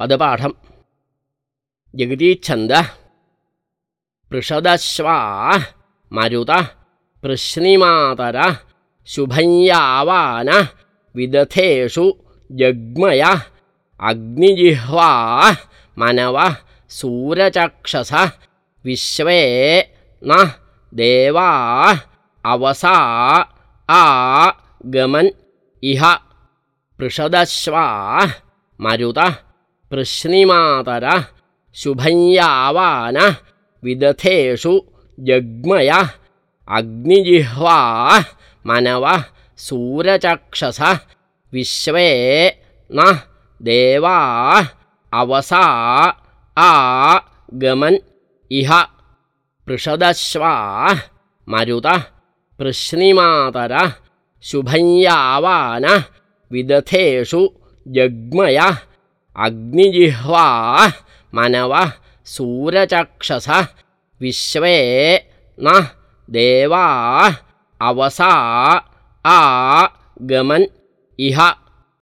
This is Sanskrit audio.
पदपाठं जगतीच्छन्द पृषदश्वा मरुत पृश्निमातर शुभञ्यावान विदथेषु जग्मय अग्निजिह्वा मनव सूरचक्षस विश्वे न देवा अवसा आ गमन् इह पृषदश्वा मरुत पृश्निमातर शुभञ्यावान विदथेषु जग्मय अग्निजिह्वा मनव सूरचक्षस विश्वे न देवा अवसा आ गमन् इह पृषदश्वा मरुत पृश्निमातर शुभञ्यावान विदथेषु जग्मय अग्निजिह्वा मनव सूरचक्षस विश्वे न देवा अवसा आ गमन् इह